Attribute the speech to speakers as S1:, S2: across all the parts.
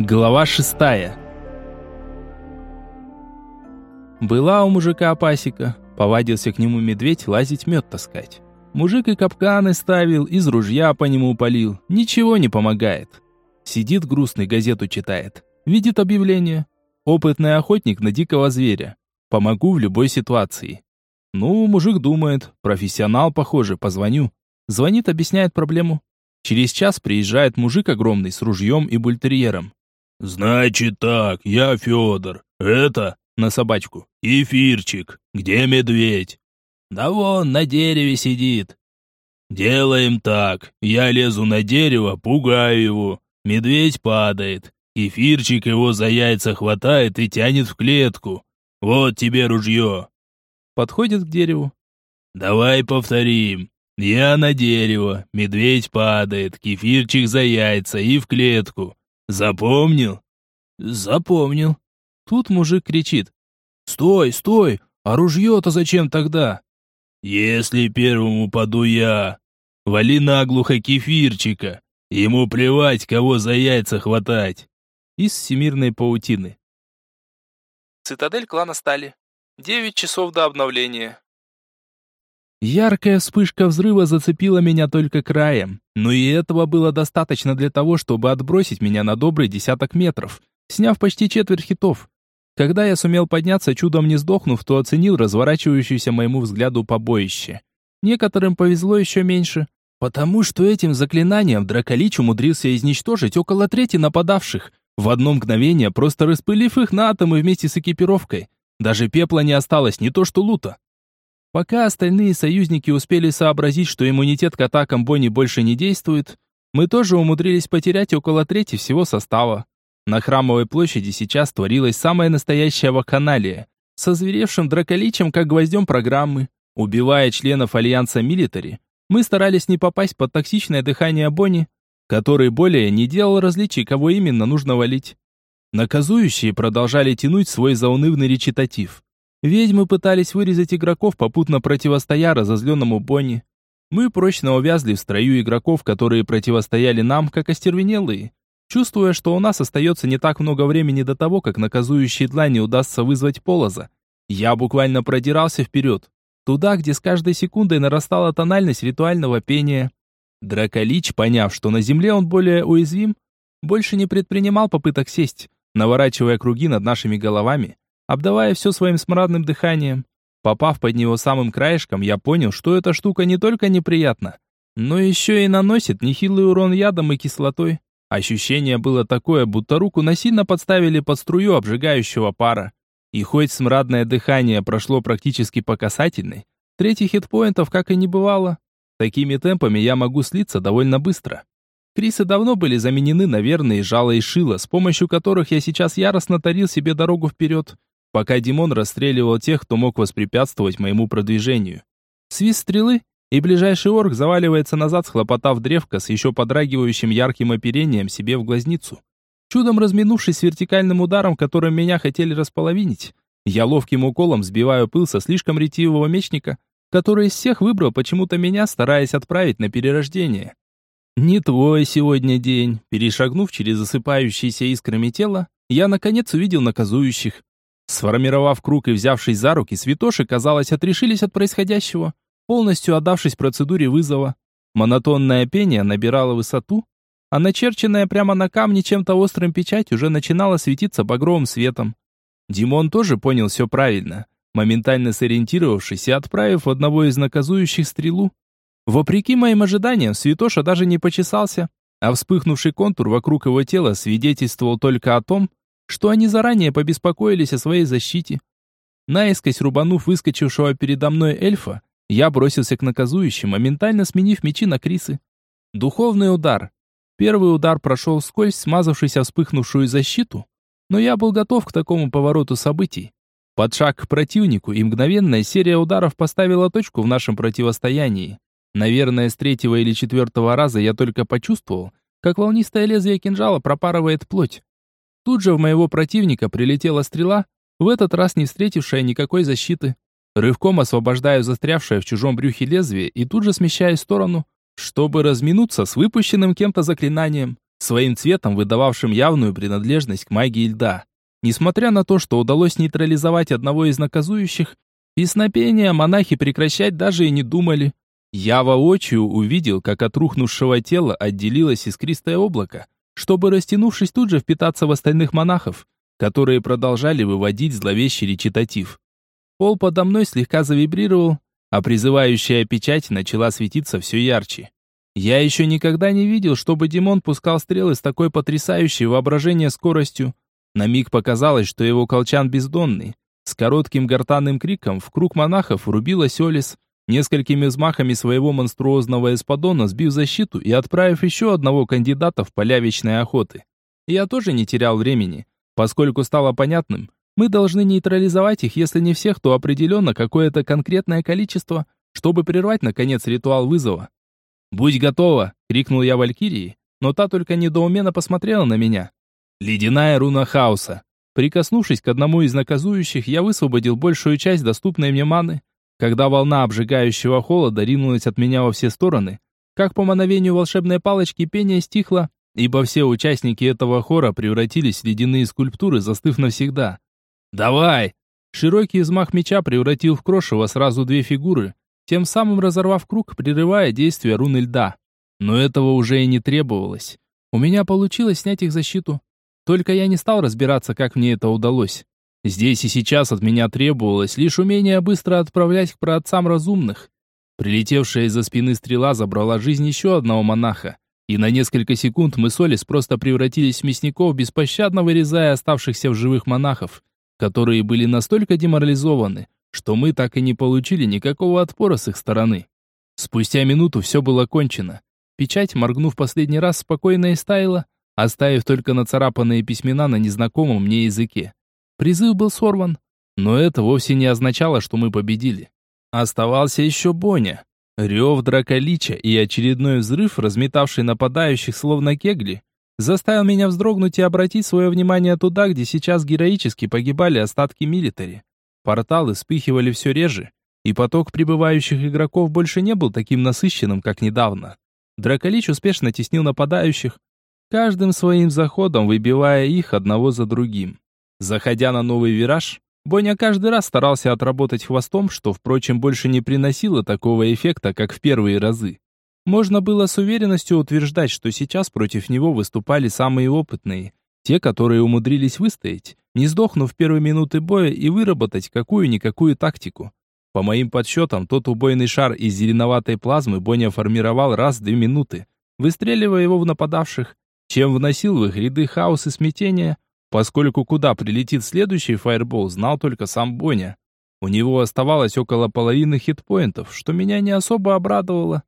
S1: Глава шестая. Была у мужика пасека. Повадился к нему медведь лазить мед таскать. Мужик и капканы ставил, из ружья по нему палил. Ничего не помогает. Сидит грустный, газету читает. Видит объявление. Опытный охотник на дикого зверя. Помогу в любой ситуации. Ну, мужик думает, профессионал, похоже, позвоню. Звонит, объясняет проблему. Через час приезжает мужик огромный с ружьем и бультерьером.
S2: «Значит так, я Федор. Это...» На собачку. «Эфирчик. Где медведь?»
S1: «Да вон, на дереве сидит».
S2: «Делаем так. Я лезу на дерево, пугаю его. Медведь падает. Эфирчик его за яйца хватает и тянет в клетку. Вот тебе ружье».
S1: Подходит к дереву.
S2: «Давай повторим. Я на дерево, медведь падает, кефирчик за яйца и в клетку. Запомнил?
S1: Запомнил. Тут мужик кричит. Стой, стой, а ружье-то зачем тогда?
S2: Если первому паду я, вали наглухо кефирчика. Ему плевать, кого за яйца хватать.
S1: Из всемирной паутины.
S3: Цитадель клана Стали. Девять часов до обновления.
S1: Яркая вспышка взрыва зацепила меня только краем, но и этого было достаточно для того, чтобы отбросить меня на добрый десяток метров, сняв почти четверть хитов. Когда я сумел подняться, чудом не сдохнув, то оценил разворачивающееся моему взгляду побоище. Некоторым повезло еще меньше, потому что этим заклинанием Драколич умудрился изничтожить около трети нападавших, в одно мгновение просто распылив их на атомы вместе с экипировкой. Даже пепла не осталось, не то что лута. Пока остальные союзники успели сообразить, что иммунитет к атакам Бонни больше не действует, мы тоже умудрились потерять около трети всего состава. На Храмовой площади сейчас творилась самая настоящая вакханалия, со зверевшим драколичем как гвоздем программы. Убивая членов Альянса Милитари, мы старались не попасть под токсичное дыхание Бонни, который более не делал различий, кого именно нужно валить. Наказующие продолжали тянуть свой заунывный речитатив. Ведьмы пытались вырезать игроков, попутно противостоя разозленному Бонни. Мы прочно увязли в строю игроков, которые противостояли нам, как остервенелые. Чувствуя, что у нас остается не так много времени до того, как наказующей длани удастся вызвать полоза, я буквально продирался вперед, туда, где с каждой секундой нарастала тональность ритуального пения. Драколич, поняв, что на земле он более уязвим, больше не предпринимал попыток сесть, наворачивая круги над нашими головами, обдавая все своим смрадным дыханием. Попав под него самым краешком, я понял, что эта штука не только неприятна, но еще и наносит нехилый урон ядом и кислотой. Ощущение было такое, будто руку насильно подставили под струю обжигающего пара. И хоть смрадное дыхание прошло практически по касательной, третьих хитпоинтов как и не бывало. Такими темпами я могу слиться довольно быстро. Крисы давно были заменены на верные жало и шило, с помощью которых я сейчас яростно тарил себе дорогу вперед, пока Димон расстреливал тех, кто мог воспрепятствовать моему продвижению. Свист стрелы, и ближайший орк заваливается назад, схлопотав древко с еще подрагивающим ярким оперением себе в глазницу. Чудом разминувшись с вертикальным ударом, которым меня хотели располовинить, я ловким уколом сбиваю пыл со слишком ретивого мечника, который из всех выбрал почему-то меня, стараясь отправить на перерождение. Не твой сегодня день. Перешагнув через засыпающиеся искрами тело, я наконец увидел наказующих. Сформировав круг и взявшись за руки, святоши, казалось, отрешились от происходящего, полностью отдавшись процедуре вызова. Монотонное пение набирало высоту, а начерченная прямо на камне чем-то острым печать уже начинала светиться багровым светом. Димон тоже понял все правильно, моментально сориентировавшись и отправив одного из наказующих стрелу. Вопреки моим ожиданиям, Святоша даже не почесался, а вспыхнувший контур вокруг его тела свидетельствовал только о том, что они заранее побеспокоились о своей защите. Наискось рубанув выскочившего передо мной эльфа, я бросился к наказующим, моментально сменив мечи на Крисы. Духовный удар. Первый удар прошел вскользь, смазавшись о вспыхнувшую защиту, но я был готов к такому повороту событий. Под шаг к противнику и мгновенная серия ударов поставила точку в нашем противостоянии. Наверное, с третьего или четвертого раза я только почувствовал, как волнистое лезвие кинжала пропарывает плоть. Тут же в моего противника прилетела стрела, в этот раз не встретившая никакой защиты. Рывком освобождаю застрявшее в чужом брюхе лезвие и тут же смещаю в сторону, чтобы разминуться с выпущенным кем-то заклинанием. своим цветом выдававшим явную принадлежность к магии льда. Несмотря на то, что удалось нейтрализовать одного из наказующих, песнопения монахи прекращать даже и не думали. Я воочию увидел, как от рухнувшего тела отделилось искристое облако, чтобы, растянувшись тут же, впитаться в остальных монахов, которые продолжали выводить зловещий речитатив. Пол подо мной слегка завибрировал, а призывающая печать начала светиться все ярче. Я еще никогда не видел, чтобы Димон пускал стрелы с такой потрясающей воображение скоростью. На миг показалось, что его колчан бездонный. С коротким гортанным криком в круг монахов врубилась Олис, несколькими взмахами своего монструозного эспадона сбив защиту и отправив еще одного кандидата в поля вечной охоты. Я тоже не терял времени, поскольку стало понятным, мы должны нейтрализовать их, если не всех, то определенно какое-то конкретное количество, чтобы прервать, наконец, ритуал вызова. «Будь готова!» — крикнул я Валькирии, но та только недоуменно посмотрела на меня. Ледяная руна хаоса. Прикоснувшись к одному из наказующих, я высвободил большую часть доступной мне маны. Когда волна обжигающего холода ринулась от меня во все стороны, как по мановению волшебной палочки пение стихло, ибо все участники этого хора превратились в ледяные скульптуры, застыв навсегда. «Давай!» Широкий взмах меча превратил в крошево сразу две фигуры, тем самым разорвав круг, прерывая действие руны льда. Но этого уже и не требовалось. У меня получилось снять их защиту. Только я не стал разбираться, как мне это удалось. Здесь и сейчас от меня требовалось лишь умение быстро отправлять к праотцам разумных. Прилетевшая из-за спины стрела забрала жизнь еще одного монаха. И на несколько секунд мы с Олис просто превратились в мясников, беспощадно вырезая оставшихся в живых монахов, которые были настолько деморализованы, что мы так и не получили никакого отпора с их стороны. Спустя минуту все было кончено. Печать, моргнув последний раз, спокойно истаяла, оставив только нацарапанные письмена на незнакомом мне языке. Призыв был сорван, но это вовсе не означало, что мы победили. Оставался еще Боня. Рев драколича и очередной взрыв, разметавший нападающих словно кегли, заставил меня вздрогнуть и обратить свое внимание туда, где сейчас героически погибали остатки милитари. Порталы вспыхивали все реже, и поток прибывающих игроков больше не был таким насыщенным, как недавно. Драколич успешно теснил нападающих, каждым своим заходом выбивая их одного за другим. Заходя на новый вираж, Боня каждый раз старался отработать хвостом, что, впрочем, больше не приносило такого эффекта, как в первые разы. Можно было с уверенностью утверждать, что сейчас против него выступали самые опытные, те, которые умудрились выстоять, не сдохнув в первые минуты боя и выработать какую-никакую тактику. По моим подсчетам, тот убойный шар из зеленоватой плазмы Боня формировал раз в две минуты, выстреливая его в нападавших, чем вносил в их ряды хаос и смятение, поскольку куда прилетит следующий фаербол, знал только сам Боня. У него оставалось около половины хитпоинтов, что меня не особо обрадовало,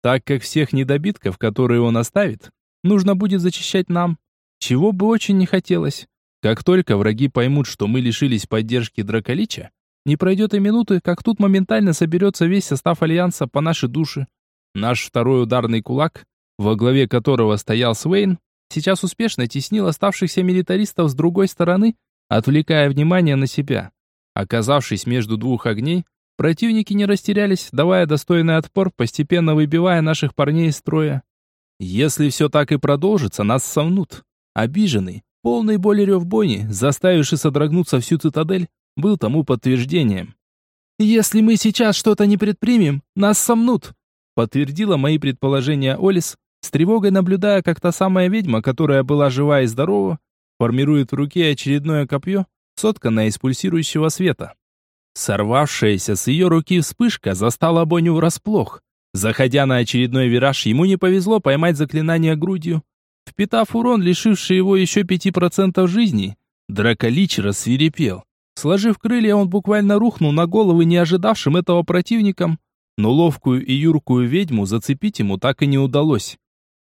S1: так как всех недобитков, которые он оставит, нужно будет зачищать нам, чего бы очень не хотелось. Как только враги поймут, что мы лишились поддержки Драколича, не пройдет и минуты, как тут моментально соберется весь состав Альянса по нашей душе. Наш второй ударный кулак, во главе которого стоял Свейн, сейчас успешно теснил оставшихся милитаристов с другой стороны, отвлекая внимание на себя. Оказавшись между двух огней, противники не растерялись, давая достойный отпор, постепенно выбивая наших парней из строя. Если все так и продолжится, нас сомнут. Обиженный, полный боли рев Бонни, заставивший содрогнуться всю цитадель, был тому подтверждением. «Если мы сейчас что-то не предпримем, нас сомнут», подтвердила мои предположения Олис, с тревогой наблюдая, как та самая ведьма, которая была жива и здорова, формирует в руке очередное копье, сотканное из пульсирующего света. Сорвавшаяся с ее руки вспышка застала Боню врасплох. Заходя на очередной вираж, ему не повезло поймать заклинание грудью. Впитав урон, лишивший его еще пяти процентов жизни, Драколич рассвирепел. Сложив крылья, он буквально рухнул на головы не ожидавшим этого противникам, но ловкую и юркую ведьму зацепить ему так и не удалось.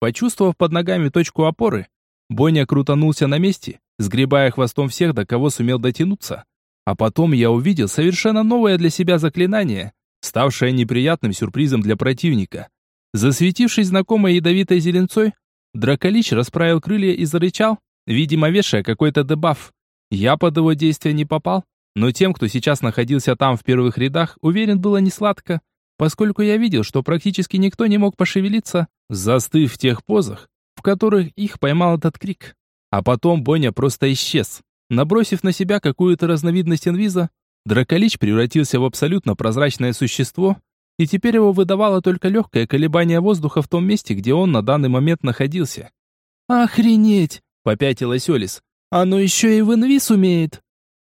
S1: Почувствовав под ногами точку опоры, Боня крутанулся на месте, сгребая хвостом всех, до кого сумел дотянуться. А потом я увидел совершенно новое для себя заклинание, ставшее неприятным сюрпризом для противника. Засветившись знакомой ядовитой зеленцой, Драколич расправил крылья и зарычал, видимо, вешая какой-то дебаф. Я под его действие не попал, но тем, кто сейчас находился там в первых рядах, уверен, было не сладко, поскольку я видел, что практически никто не мог пошевелиться, застыв в тех позах, в которых их поймал этот крик. А потом Боня просто исчез. Набросив на себя какую-то разновидность инвиза, Драколич превратился в абсолютно прозрачное существо, и теперь его выдавало только легкое колебание воздуха в том месте, где он на данный момент находился. «Охренеть!» — попятилась Олис. «Оно еще и в инвиз умеет!»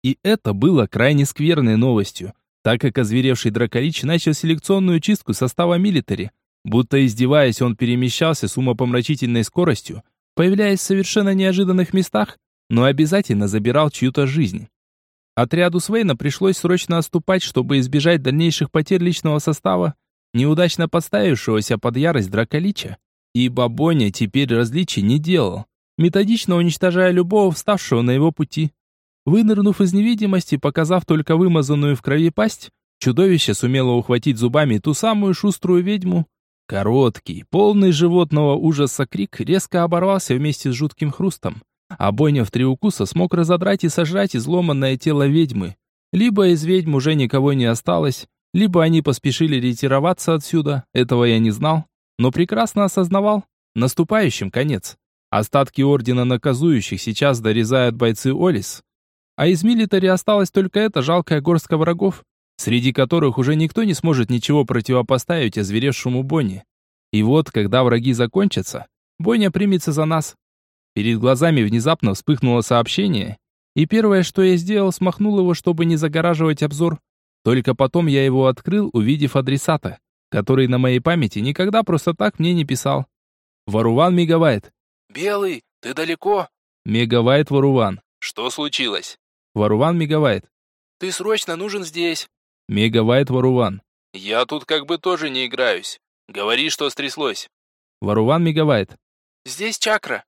S1: И это было крайне скверной новостью, так как озверевший Драколич начал селекционную чистку состава милитари. Будто издеваясь, он перемещался с умопомрачительной скоростью, появляясь в совершенно неожиданных местах, но обязательно забирал чью-то жизнь. Отряду Свейна пришлось срочно отступать, чтобы избежать дальнейших потерь личного состава, неудачно подставившегося под ярость Драколича. И Бабоня теперь различий не делал, методично уничтожая любого вставшего на его пути. Вынырнув из невидимости, показав только вымазанную в крови пасть, чудовище сумело ухватить зубами ту самую шуструю ведьму. Короткий, полный животного ужаса крик резко оборвался вместе с жутким хрустом. А бойня в три укуса смог разодрать и сожрать изломанное тело ведьмы. Либо из ведьм уже никого не осталось, либо они поспешили ретироваться отсюда, этого я не знал, но прекрасно осознавал, наступающим конец. Остатки ордена наказующих сейчас дорезают бойцы Олис, а из милитари осталась только эта жалкая горстка врагов, среди которых уже никто не сможет ничего противопоставить озверевшему Бонни. И вот, когда враги закончатся, Боня примется за нас. Перед глазами внезапно вспыхнуло сообщение, и первое, что я сделал, смахнул его, чтобы не загораживать обзор. Только потом я его открыл, увидев адресата, который на моей памяти никогда просто так мне не писал. Варуван Мегавайт.
S3: «Белый, ты далеко?»
S1: Мегавайт Варуван.
S3: «Что случилось?»
S1: Варуван Мегавайт.
S3: «Ты срочно нужен здесь».
S1: Мегавайт Варуван.
S3: «Я тут как бы тоже не играюсь. Говори, что стряслось».
S1: Варуван Мегавайт.
S3: «Здесь чакра.